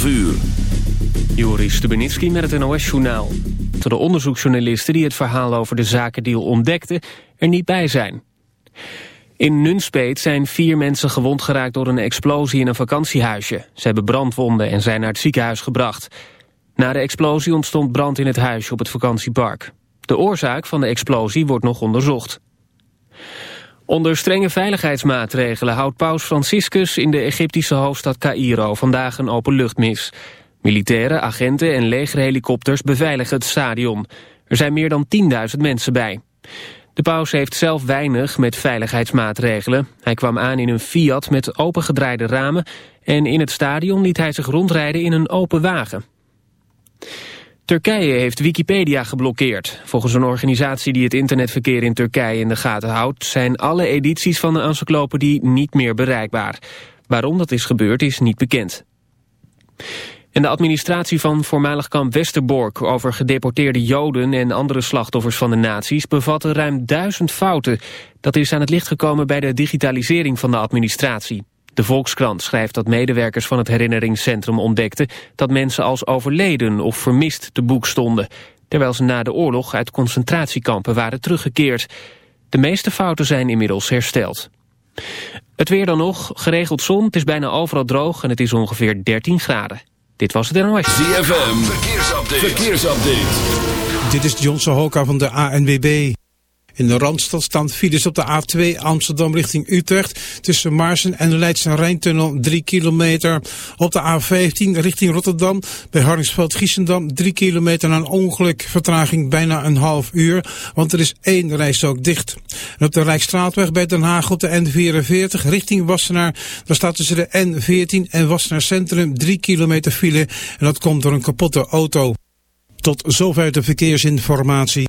12 uur. Joris Stubenitski met het NOS-journaal. De onderzoeksjournalisten die het verhaal over de zakendeal ontdekten... er niet bij zijn. In Nunspeet zijn vier mensen gewond geraakt door een explosie in een vakantiehuisje. Ze hebben brandwonden en zijn naar het ziekenhuis gebracht. Na de explosie ontstond brand in het huisje op het vakantiepark. De oorzaak van de explosie wordt nog onderzocht. Onder strenge veiligheidsmaatregelen houdt paus Franciscus in de Egyptische hoofdstad Cairo vandaag een openluchtmis. Militairen, agenten en legerhelikopters beveiligen het stadion. Er zijn meer dan 10.000 mensen bij. De paus heeft zelf weinig met veiligheidsmaatregelen. Hij kwam aan in een Fiat met opengedraaide ramen... en in het stadion liet hij zich rondrijden in een open wagen. Turkije heeft Wikipedia geblokkeerd. Volgens een organisatie die het internetverkeer in Turkije in de gaten houdt... zijn alle edities van de encyclopedie niet meer bereikbaar. Waarom dat is gebeurd is niet bekend. En de administratie van voormalig kamp Westerbork over gedeporteerde Joden en andere slachtoffers van de nazi's bevatte ruim duizend fouten. Dat is aan het licht gekomen bij de digitalisering van de administratie. De Volkskrant schrijft dat medewerkers van het herinneringscentrum ontdekten dat mensen als overleden of vermist te boek stonden, terwijl ze na de oorlog uit concentratiekampen waren teruggekeerd. De meeste fouten zijn inmiddels hersteld. Het weer dan nog, geregeld zon, het is bijna overal droog en het is ongeveer 13 graden. Dit was het NOS. ZFM, verkeersupdate. verkeersupdate. Dit is John Sohoka van de ANWB. In de Randstad staan files op de A2 Amsterdam richting Utrecht. Tussen Maarsen en de Leidse Rijntunnel 3 kilometer. Op de A15 richting Rotterdam. Bij Harningsveld-Giessendam 3 kilometer na een ongeluk. Vertraging bijna een half uur. Want er is één rijstrook dicht. En op de Rijkstraatweg bij Den Haag op de N44 richting Wassenaar. Daar staat tussen de N14 en Wassenaar Centrum 3 kilometer file. En dat komt door een kapotte auto. Tot zover de verkeersinformatie.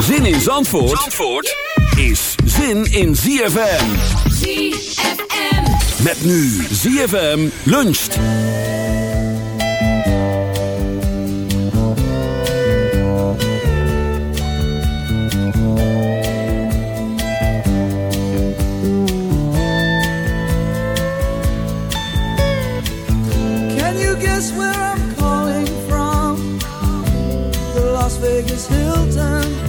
Zin in Zandvoort, Zandvoort is zin in ZFM. ZFM. Met nu ZFM luncht. Can you guess where I'm calling from? The Las Vegas Hilton.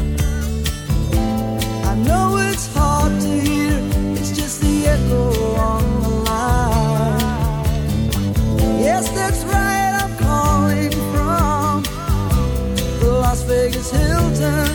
Vegas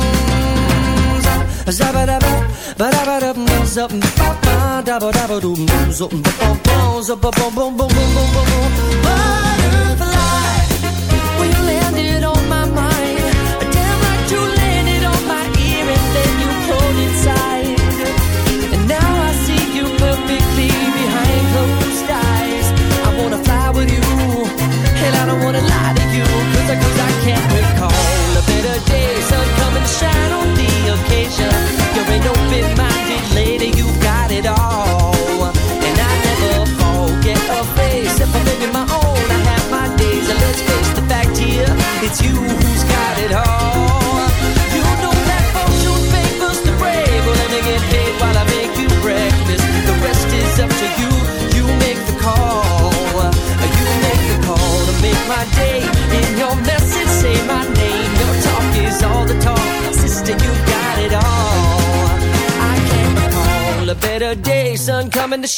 Butterfly, when you landed on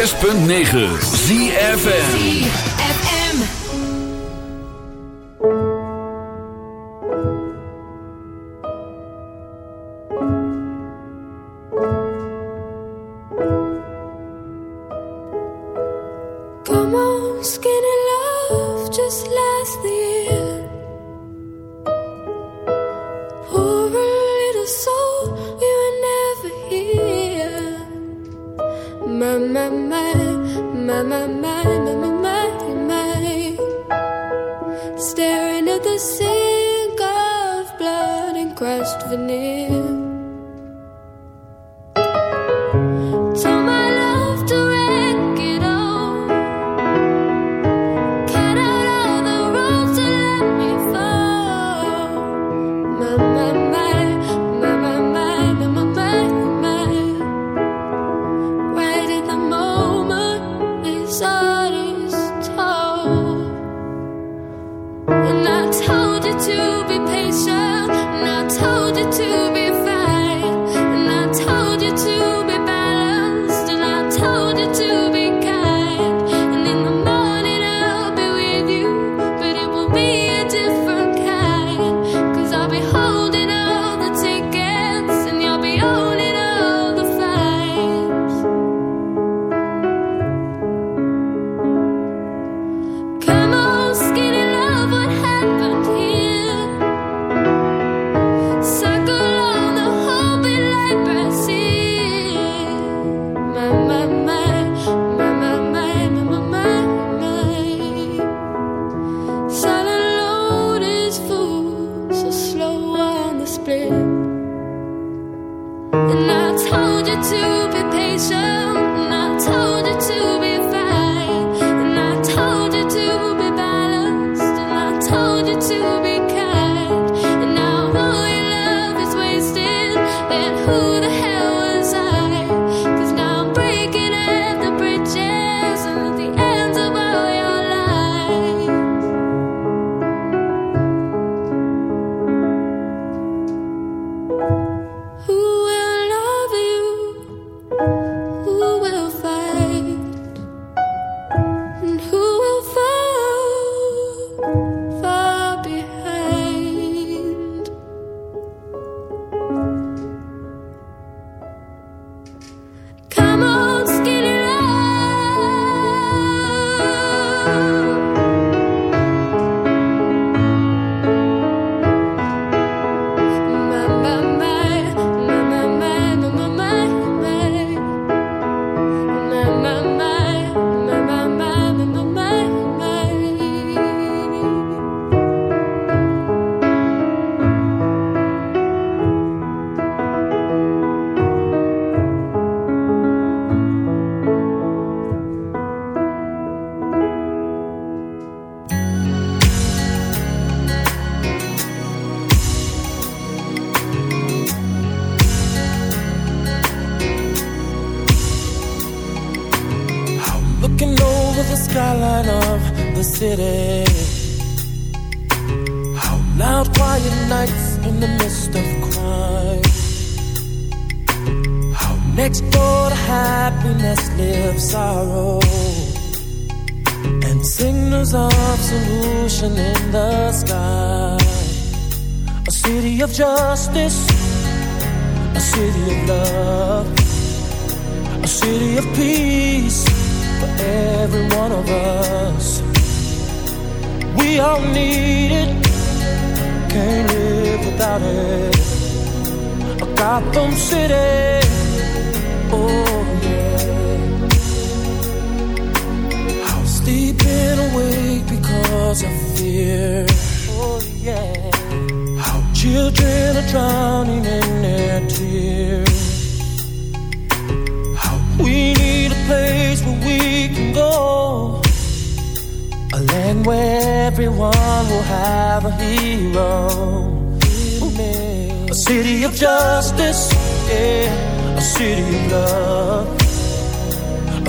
106.9 ZFN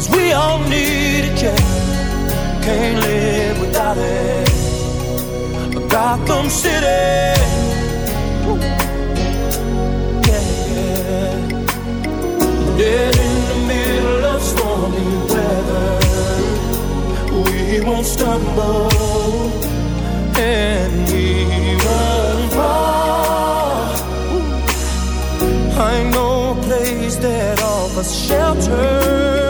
Cause we all need a change. Can't live without it. Gotham City. Yeah. Dead in the middle of stormy weather. We won't stumble and we won't fall. I know a place that offers shelter.